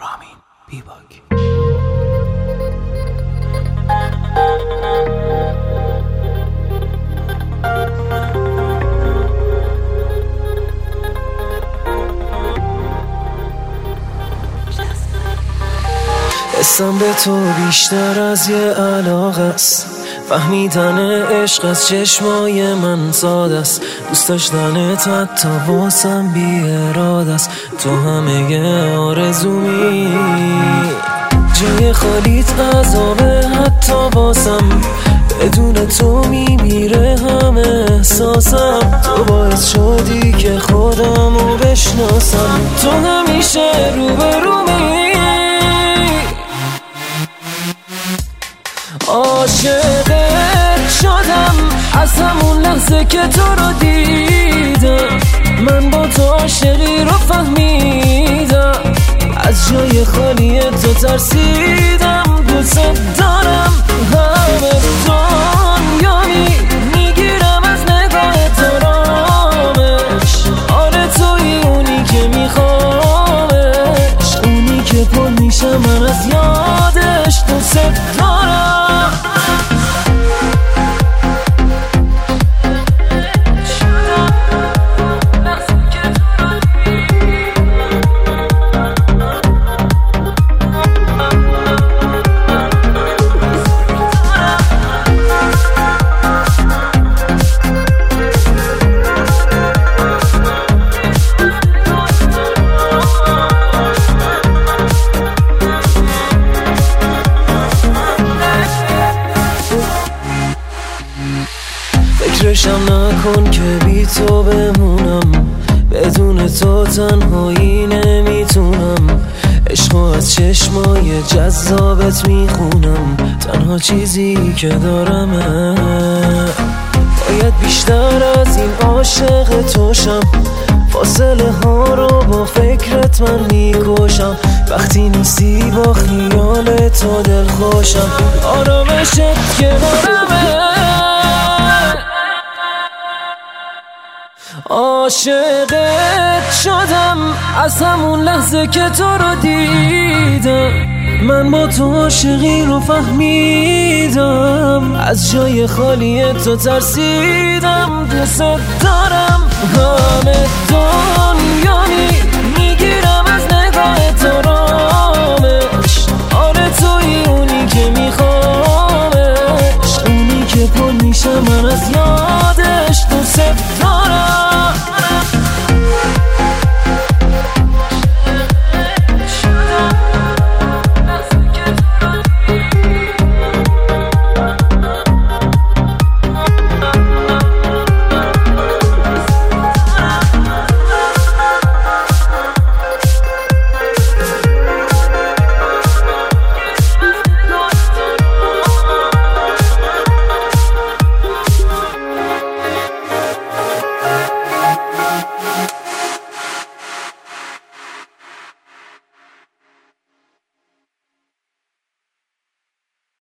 رامین بیباک. اسم به تو بیشتر از یه علاقه است. فهمیدن عشق از چشمای من ساده است. دوست داشتن تو حتی واسم بی است. تو همه آرزومی جای خالیت عذابه حتی واسم. بدون تو میمیره همه احساسم. تو باعث شدی که خودمو بشناسم. تو همیشه روبرومی لحظه که تو رو دیدم من با تو عاشقی رو فهمیدم. از جای خالی تو ترسیدم دوست دارم فکرشم نکن که بی تو بمونم. بدون تو تنهایی نمی‌تونم. عشق از چشمای جذابت می‌خونم. تنها چیزی که دارمه. باید بیشتر از این عاشق توشم. فاصله ها رو با فکرت من می‌کشم. وقتی نیستی با خیال تو دل خوشم آرامشت کنارمه عاشقت شدم از همون لحظه که تو رو دیدم. من با تو عاشقی رو فهمیدم. از جای خالی تو ترسیدم. دوست دارم.